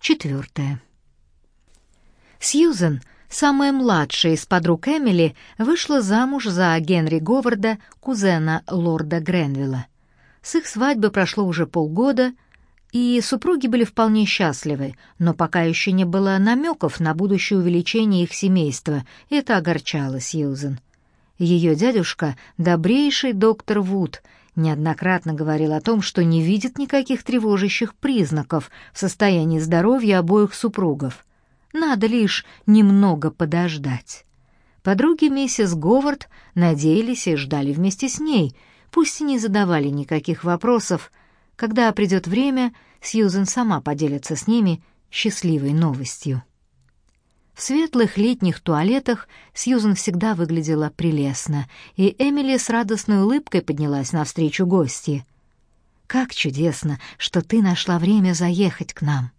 Четвертое. Сьюзен, самая младшая из подруг Эмили, вышла замуж за Генри Говарда, кузена лорда Гренвилла. С их свадьбы прошло уже полгода, и супруги были вполне счастливы, но пока еще не было намеков на будущее увеличение их семейства, это огорчало Сьюзен. Ее дядюшка, добрейший доктор Вуд, неоднократно говорил о том, что не видит никаких тревожащих признаков в состоянии здоровья обоих супругов. Надо лишь немного подождать. Подруги миссис Говард надеялись и ждали вместе с ней, пусть и не задавали никаких вопросов. Когда придет время, Сьюзен сама поделится с ними счастливой новостью. В светлых летних туалетах Сьюзен всегда выглядела прелестно, и Эмили с радостной улыбкой поднялась навстречу гости. «Как чудесно, что ты нашла время заехать к нам!»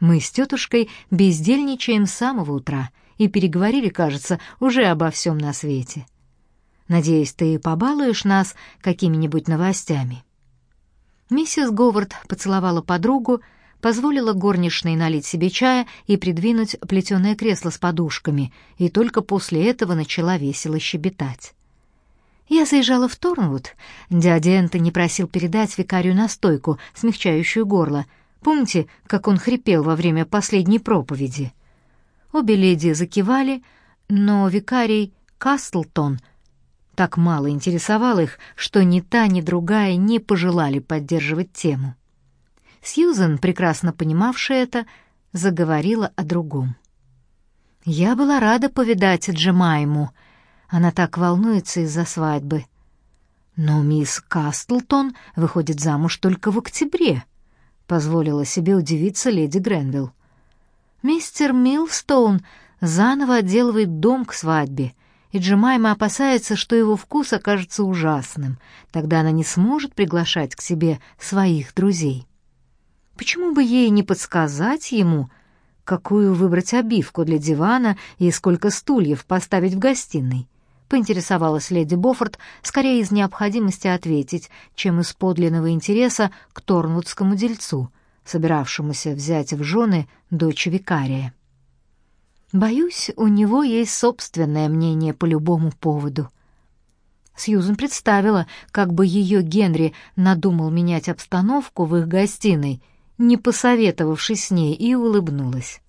Мы с тетушкой бездельничаем с самого утра и переговорили, кажется, уже обо всем на свете. Надеюсь, ты побалуешь нас какими-нибудь новостями». Миссис Говард поцеловала подругу, позволила горничной налить себе чая и придвинуть плетеное кресло с подушками, и только после этого начала весело щебетать. Я заезжала в Торнвуд. Дядя Энтони просил передать викарию настойку, смягчающую горло. Помните, как он хрипел во время последней проповеди? Обе леди закивали, но викарий Кастлтон — так мало интересовал их, что ни та, ни другая не пожелали поддерживать тему. Сьюзен, прекрасно понимавшая это, заговорила о другом. «Я была рада повидать Джемайму. Она так волнуется из-за свадьбы. Но мисс Кастлтон выходит замуж только в октябре», — позволила себе удивиться леди Гренвилл. «Мистер Милстоун заново отделывает дом к свадьбе» и Джемайма опасается, что его вкус окажется ужасным. Тогда она не сможет приглашать к себе своих друзей. Почему бы ей не подсказать ему, какую выбрать обивку для дивана и сколько стульев поставить в гостиной? Поинтересовалась леди Боффорд скорее из необходимости ответить, чем из подлинного интереса к торнвудскому дельцу, собиравшемуся взять в жены дочь викария. Боюсь, у него есть собственное мнение по любому поводу. Сьюзен представила, как бы ее Генри надумал менять обстановку в их гостиной, не посоветовавшись с ней, и улыбнулась.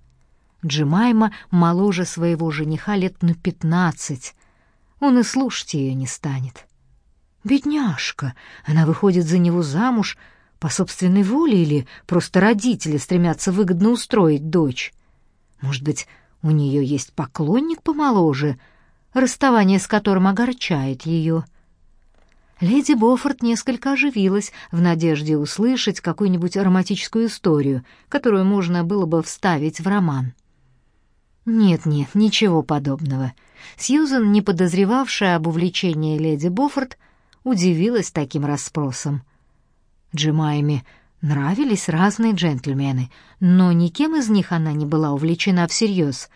Джимайма моложе своего жениха лет на пятнадцать. Он и слушать ее не станет. Бедняжка, она выходит за него замуж по собственной воле или просто родители стремятся выгодно устроить дочь? Может быть, у нее есть поклонник помоложе, расставание с которым огорчает ее. Леди Боффорд несколько оживилась в надежде услышать какую-нибудь ароматическую историю, которую можно было бы вставить в роман. Нет-нет, ничего подобного. Сьюзен, не подозревавшая об увлечении леди Боффорд, удивилась таким расспросом. Джимайме Нравились разные джентльмены, но никем из них она не была увлечена всерьез.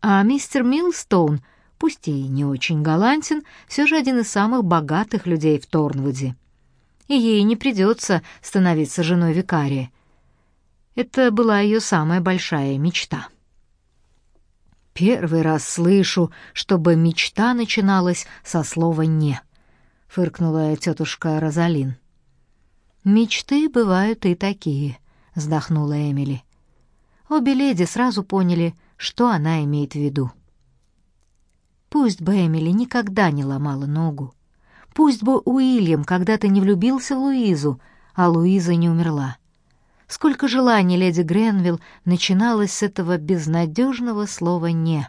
А мистер Милстоун, пусть и не очень галантен, все же один из самых богатых людей в Торнвуде. И ей не придется становиться женой викария. Это была ее самая большая мечта. «Первый раз слышу, чтобы мечта начиналась со слова «не», — фыркнула тетушка Розалин. «Мечты бывают и такие», — вздохнула Эмили. Обе леди сразу поняли, что она имеет в виду. Пусть бы Эмили никогда не ломала ногу. Пусть бы Уильям когда-то не влюбился в Луизу, а Луиза не умерла. Сколько желаний леди Гренвилл начиналось с этого безнадежного слова «не».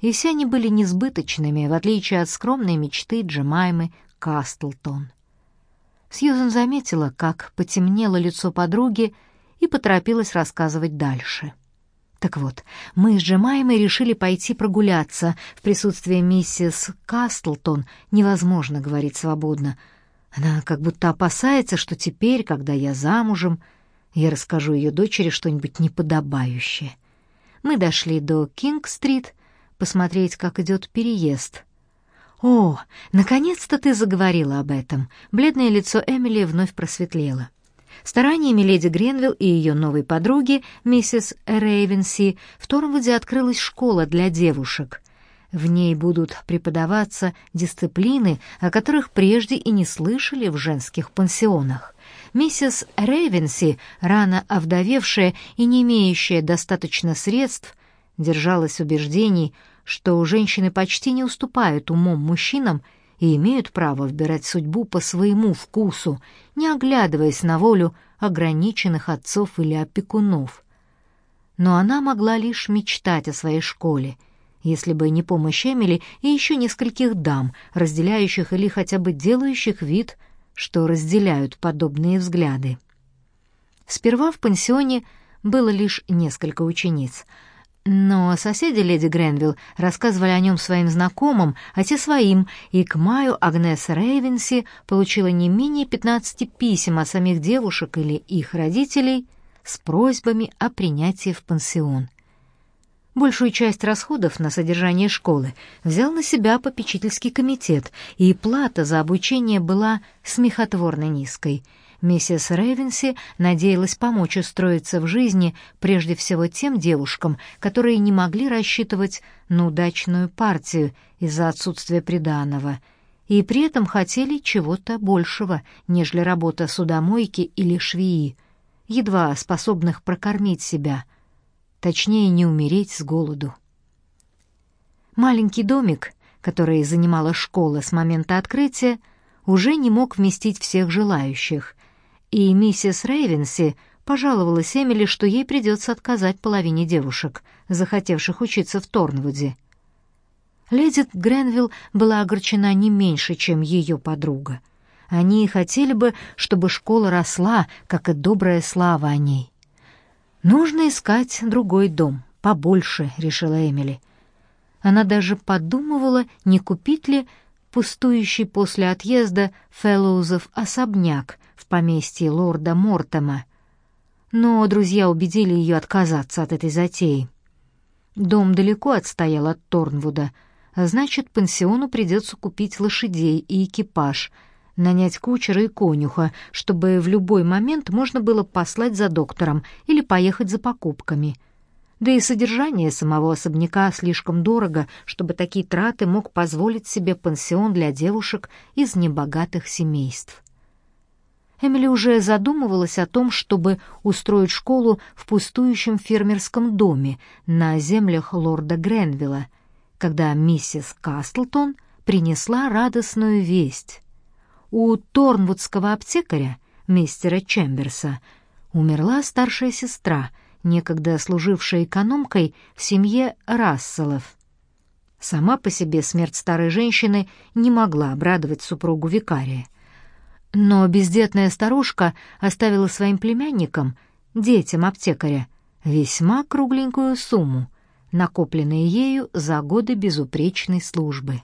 И все они были несбыточными, в отличие от скромной мечты Джемаймы Кастлтон. Сьюзен заметила, как потемнело лицо подруги и поторопилась рассказывать дальше. Так вот, мы с Джемаймой решили пойти прогуляться. В присутствии миссис Кастлтон невозможно говорить свободно. Она как будто опасается, что теперь, когда я замужем, я расскажу ее дочери что-нибудь неподобающее. Мы дошли до Кинг-стрит посмотреть, как идет переезд — «О, наконец-то ты заговорила об этом!» Бледное лицо Эмили вновь просветлело. Стараниями леди Гренвилл и ее новой подруги, миссис Рейвенси, в Торнвуде открылась школа для девушек. В ней будут преподаваться дисциплины, о которых прежде и не слышали в женских пансионах. Миссис Рейвенси, рано овдовевшая и не имеющая достаточно средств, держалась убеждений, что женщины почти не уступают умом мужчинам и имеют право выбирать судьбу по своему вкусу, не оглядываясь на волю ограниченных отцов или опекунов. Но она могла лишь мечтать о своей школе, если бы не помощь Эмили и еще нескольких дам, разделяющих или хотя бы делающих вид, что разделяют подобные взгляды. Сперва в пансионе было лишь несколько учениц — но соседи леди Гренвилл рассказывали о нем своим знакомым, а те своим, и к маю Агнес Рейвенси получила не менее 15 писем от самих девушек или их родителей с просьбами о принятии в пансион. Большую часть расходов на содержание школы взял на себя попечительский комитет, и плата за обучение была смехотворно низкой — Миссис Рейвенси надеялась помочь устроиться в жизни прежде всего тем девушкам, которые не могли рассчитывать на удачную партию из-за отсутствия приданого, и при этом хотели чего-то большего, нежели работа судомойки или швеи, едва способных прокормить себя, точнее не умереть с голоду. Маленький домик, который занимала школа с момента открытия, уже не мог вместить всех желающих, и миссис Рейвенси пожаловалась Эмили, что ей придется отказать половине девушек, захотевших учиться в Торнвуде. Леди Гренвилл была огорчена не меньше, чем ее подруга. Они хотели бы, чтобы школа росла, как и добрая слава о ней. «Нужно искать другой дом, побольше», — решила Эмили. Она даже подумывала, не купить ли пустующий после отъезда Фэллоузов особняк, поместье лорда Мортема, но друзья убедили ее отказаться от этой затеи. Дом далеко отстоял от Торнвуда, а значит, пансиону придется купить лошадей и экипаж, нанять кучера и конюха, чтобы в любой момент можно было послать за доктором или поехать за покупками. Да и содержание самого особняка слишком дорого, чтобы такие траты мог позволить себе пансион для девушек из небогатых семейств. Эмили уже задумывалась о том, чтобы устроить школу в пустующем фермерском доме на землях лорда Гренвилла, когда миссис Кастлтон принесла радостную весть. У Торнвудского аптекаря, мистера Чемберса, умерла старшая сестра, некогда служившая экономкой в семье Расселов. Сама по себе смерть старой женщины не могла обрадовать супругу викария — но бездетная старушка оставила своим племянникам, детям аптекаря, весьма кругленькую сумму, накопленную ею за годы безупречной службы.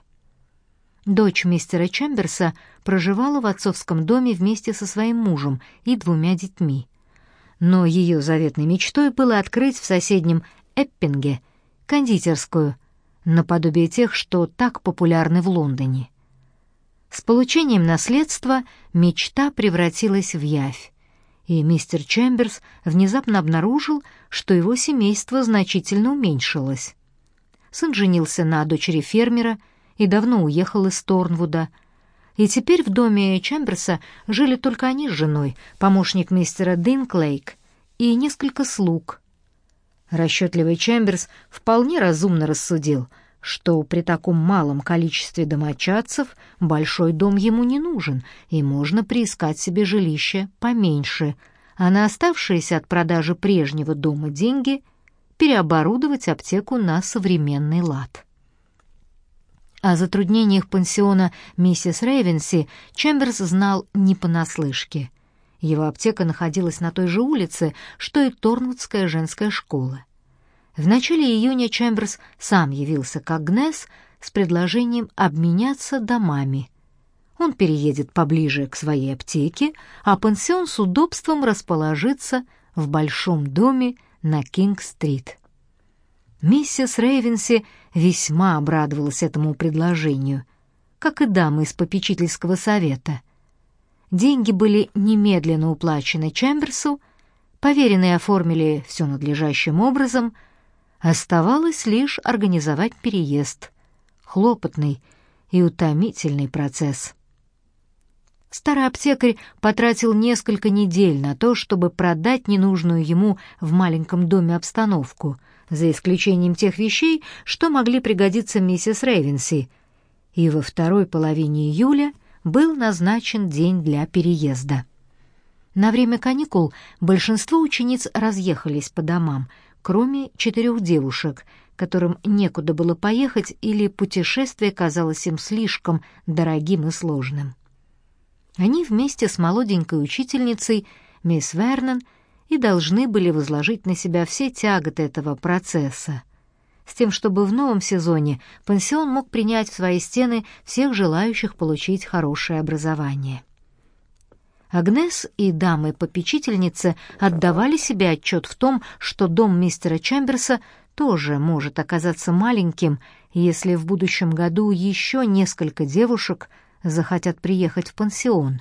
Дочь мистера Чемберса проживала в отцовском доме вместе со своим мужем и двумя детьми. Но ее заветной мечтой было открыть в соседнем Эппинге кондитерскую, наподобие тех, что так популярны в Лондоне. С получением наследства мечта превратилась в явь, и мистер Чемберс внезапно обнаружил, что его семейство значительно уменьшилось. Сын женился на дочери фермера и давно уехал из Торнвуда, и теперь в доме Чемберса жили только они с женой, помощник мистера Динклейк и несколько слуг. Расчетливый Чемберс вполне разумно рассудил — что при таком малом количестве домочадцев большой дом ему не нужен, и можно приискать себе жилище поменьше, а на оставшиеся от продажи прежнего дома деньги переоборудовать аптеку на современный лад. О затруднениях пансиона миссис Рейвенси Чемберс знал не понаслышке. Его аптека находилась на той же улице, что и Торнвудская женская школа. В начале июня Чемберс сам явился к Агнес с предложением обменяться домами. Он переедет поближе к своей аптеке, а пансион с удобством расположится в большом доме на Кинг-стрит. Миссис Рейвенси весьма обрадовалась этому предложению, как и дамы из попечительского совета. Деньги были немедленно уплачены Чемберсу, поверенные оформили все надлежащим образом, оставалось лишь организовать переезд. Хлопотный и утомительный процесс. Старый аптекарь потратил несколько недель на то, чтобы продать ненужную ему в маленьком доме обстановку, за исключением тех вещей, что могли пригодиться миссис Рейвенси. И во второй половине июля был назначен день для переезда. На время каникул большинство учениц разъехались по домам, кроме четырех девушек, которым некуда было поехать или путешествие казалось им слишком дорогим и сложным. Они вместе с молоденькой учительницей, мисс Вернон, и должны были возложить на себя все тяготы этого процесса, с тем, чтобы в новом сезоне пансион мог принять в свои стены всех желающих получить хорошее образование. Агнес и дамы-попечительницы отдавали себе отчет в том, что дом мистера Чемберса тоже может оказаться маленьким, если в будущем году еще несколько девушек захотят приехать в пансион.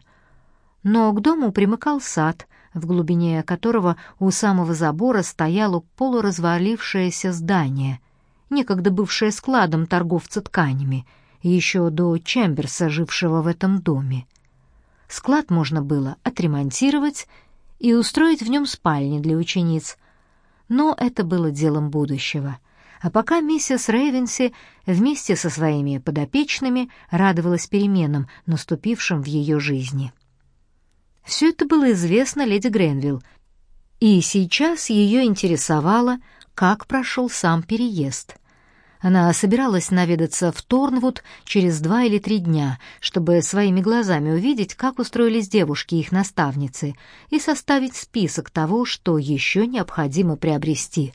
Но к дому примыкал сад, в глубине которого у самого забора стояло полуразвалившееся здание, некогда бывшее складом торговца тканями, еще до Чемберса, жившего в этом доме. Склад можно было отремонтировать и устроить в нем спальни для учениц, но это было делом будущего. А пока миссис Рейвенси вместе со своими подопечными радовалась переменам, наступившим в ее жизни. Все это было известно леди Гренвилл, и сейчас ее интересовало, как прошел сам переезд. Она собиралась наведаться в Торнвуд через два или три дня, чтобы своими глазами увидеть, как устроились девушки их наставницы, и составить список того, что еще необходимо приобрести.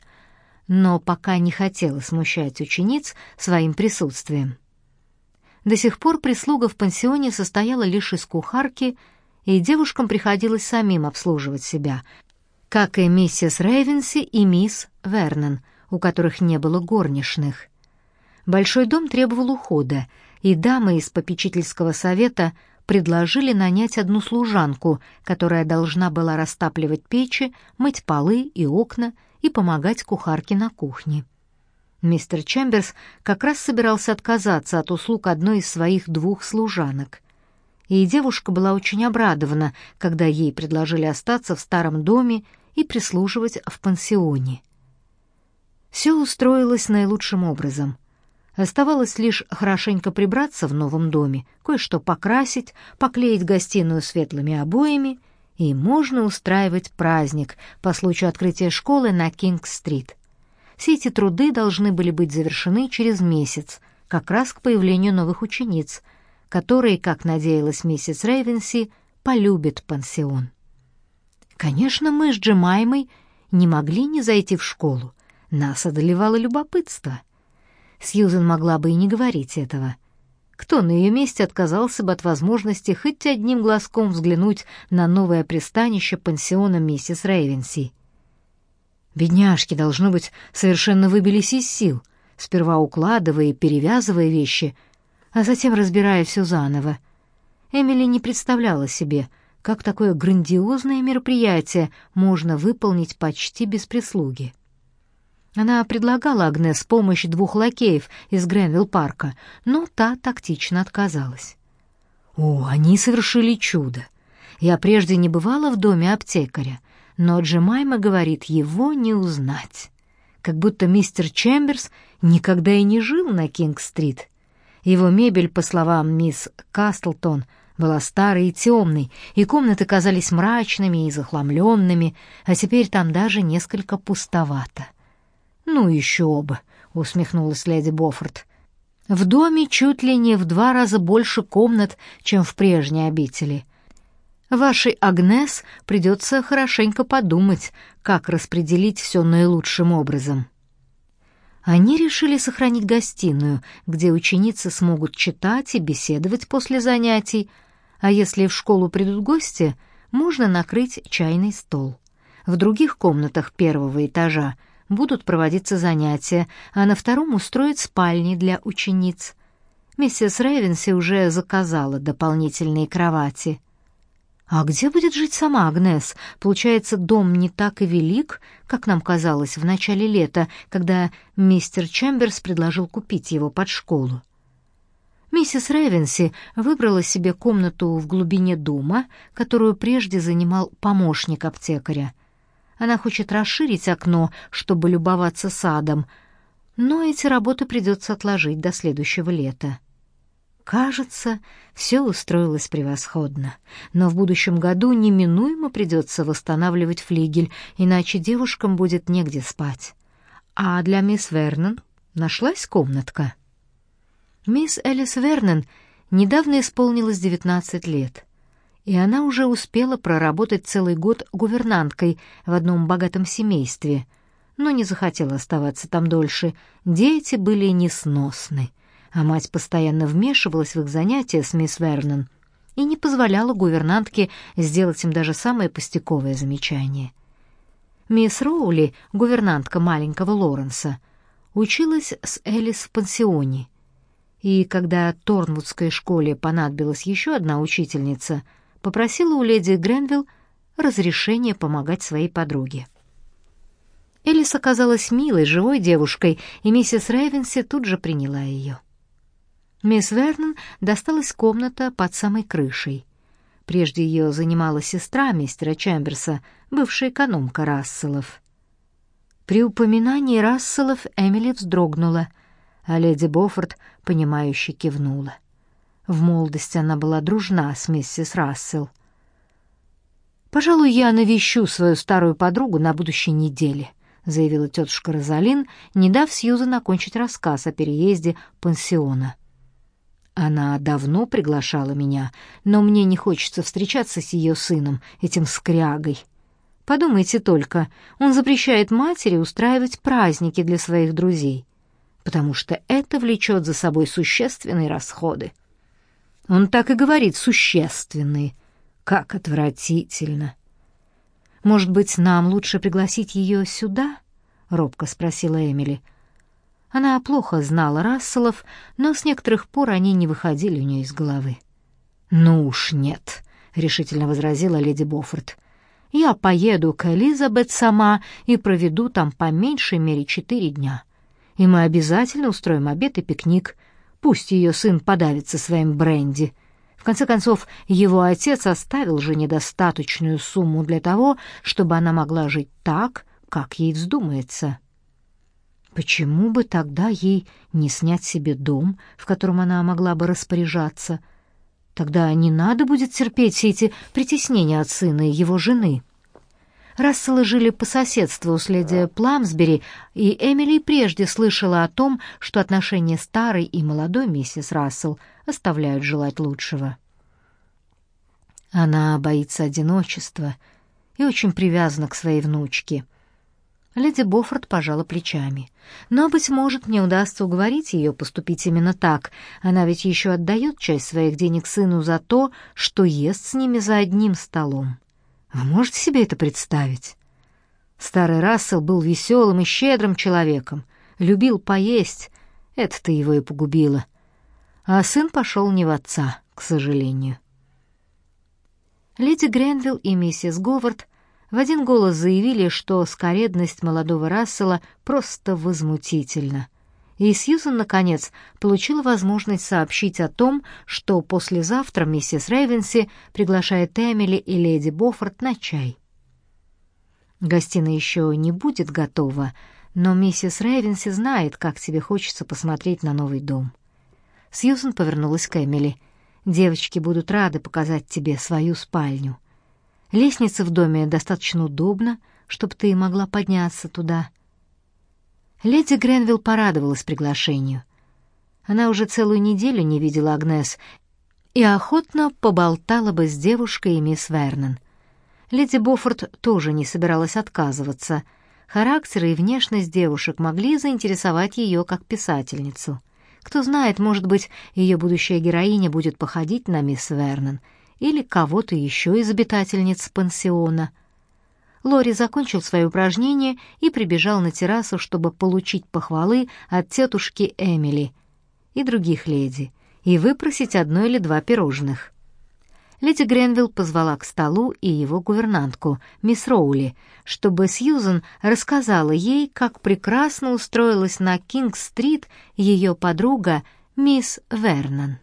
Но пока не хотела смущать учениц своим присутствием. До сих пор прислуга в пансионе состояла лишь из кухарки, и девушкам приходилось самим обслуживать себя, как и миссис Рейвенси и мисс Вернон, у которых не было горничных. Большой дом требовал ухода, и дамы из попечительского совета предложили нанять одну служанку, которая должна была растапливать печи, мыть полы и окна и помогать кухарке на кухне. Мистер Чемберс как раз собирался отказаться от услуг одной из своих двух служанок. И девушка была очень обрадована, когда ей предложили остаться в старом доме и прислуживать в пансионе. Все устроилось наилучшим образом. Оставалось лишь хорошенько прибраться в новом доме, кое-что покрасить, поклеить гостиную светлыми обоями, и можно устраивать праздник по случаю открытия школы на Кинг-стрит. Все эти труды должны были быть завершены через месяц, как раз к появлению новых учениц, которые, как надеялась миссис Рейвенси, полюбят пансион. Конечно, мы с Джемаймой не могли не зайти в школу. Нас одолевало любопытство — Сьюзен могла бы и не говорить этого. Кто на ее месте отказался бы от возможности хоть одним глазком взглянуть на новое пристанище пансиона миссис Рейвенси? Бедняжки, должно быть, совершенно выбились из сил, сперва укладывая и перевязывая вещи, а затем разбирая все заново. Эмили не представляла себе, как такое грандиозное мероприятие можно выполнить почти без прислуги. Она предлагала Агнес помощь двух лакеев из Гренвилл-парка, но та тактично отказалась. О, они совершили чудо. Я прежде не бывала в доме аптекаря, но Джемайма говорит, его не узнать. Как будто мистер Чемберс никогда и не жил на Кинг-стрит. Его мебель, по словам мисс Кастлтон, была старой и темной, и комнаты казались мрачными и захламленными, а теперь там даже несколько пустовато. «Ну еще бы», — усмехнулась леди Боффорд. «В доме чуть ли не в два раза больше комнат, чем в прежней обители. Вашей Агнес придется хорошенько подумать, как распределить все наилучшим образом». Они решили сохранить гостиную, где ученицы смогут читать и беседовать после занятий, а если в школу придут гости, можно накрыть чайный стол. В других комнатах первого этажа будут проводиться занятия, а на втором устроят спальни для учениц. Миссис Рейвенси уже заказала дополнительные кровати. А где будет жить сама Агнес? Получается, дом не так и велик, как нам казалось в начале лета, когда мистер Чемберс предложил купить его под школу. Миссис Ревенси выбрала себе комнату в глубине дома, которую прежде занимал помощник аптекаря. Она хочет расширить окно, чтобы любоваться садом, но эти работы придется отложить до следующего лета. Кажется, все устроилось превосходно, но в будущем году неминуемо придется восстанавливать флигель, иначе девушкам будет негде спать. А для мисс Вернон нашлась комнатка. Мисс Элис Вернон недавно исполнилось 19 лет, и она уже успела проработать целый год гувернанткой в одном богатом семействе, но не захотела оставаться там дольше. Дети были несносны а мать постоянно вмешивалась в их занятия с мисс Вернон и не позволяла гувернантке сделать им даже самое пустяковое замечание. Мисс Роули, гувернантка маленького Лоренса, училась с Элис в пансионе, и когда Торнвудской школе понадобилась еще одна учительница, попросила у леди Гренвилл разрешения помогать своей подруге. Элис оказалась милой, живой девушкой, и миссис Рейвенси тут же приняла ее. Мисс Вернон досталась комната под самой крышей. Прежде ее занимала сестра мистера Чемберса, бывшая экономка Расселов. При упоминании Расселов Эмили вздрогнула, а леди Боффорд, понимающе кивнула. В молодости она была дружна с миссис Рассел. «Пожалуй, я навещу свою старую подругу на будущей неделе», — заявила тетушка Розалин, не дав Сьюзан окончить рассказ о переезде пансиона. Она давно приглашала меня, но мне не хочется встречаться с ее сыном, этим скрягой. Подумайте только, он запрещает матери устраивать праздники для своих друзей, потому что это влечет за собой существенные расходы. Он так и говорит «существенные». Как отвратительно. Может быть, нам лучше пригласить ее сюда? робко спросила Эмили. Она плохо знала Расселов, но с некоторых пор они не выходили у нее из головы. «Ну уж нет», — решительно возразила леди Боффорд. «Я поеду к Элизабет сама и проведу там по меньшей мере четыре дня. И мы обязательно устроим обед и пикник. Пусть ее сын подавится своим бренди. В конце концов, его отец оставил же недостаточную сумму для того, чтобы она могла жить так, как ей вздумается». Почему бы тогда ей не снять себе дом, в котором она могла бы распоряжаться? Тогда не надо будет терпеть все эти притеснения от сына и его жены. Расселы жили по соседству с леди Пламсбери, и Эмили прежде слышала о том, что отношения старой и молодой миссис Рассел оставляют желать лучшего. Она боится одиночества и очень привязана к своей внучке — Леди Боффорд пожала плечами. «Но, быть может, мне удастся уговорить ее поступить именно так. Она ведь еще отдает часть своих денег сыну за то, что ест с ними за одним столом. Вы можете себе это представить?» Старый Рассел был веселым и щедрым человеком, любил поесть. Это-то его и погубило. А сын пошел не в отца, к сожалению. Леди Гренвилл и миссис Говард в один голос заявили, что скоредность молодого Рассела просто возмутительна. И Сьюзен, наконец, получила возможность сообщить о том, что послезавтра миссис Рейвенси приглашает Эмили и леди Боффорд на чай. Гостиная еще не будет готова, но миссис Рейвенси знает, как тебе хочется посмотреть на новый дом. Сьюзен повернулась к Эмили. «Девочки будут рады показать тебе свою спальню». Лестница в доме достаточно удобна, чтобы ты могла подняться туда. Леди Гренвилл порадовалась приглашению. Она уже целую неделю не видела Агнес и охотно поболтала бы с девушкой и мисс Вернон. Леди Боффорд тоже не собиралась отказываться. Характер и внешность девушек могли заинтересовать ее как писательницу. Кто знает, может быть, ее будущая героиня будет походить на мисс Вернон — или кого-то еще из обитательниц пансиона. Лори закончил свое упражнение и прибежал на террасу, чтобы получить похвалы от тетушки Эмили и других леди и выпросить одно или два пирожных. леди Гренвилл позвала к столу и его гувернантку, мисс Роули, чтобы Сьюзен рассказала ей, как прекрасно устроилась на Кинг-стрит ее подруга мисс Вернон.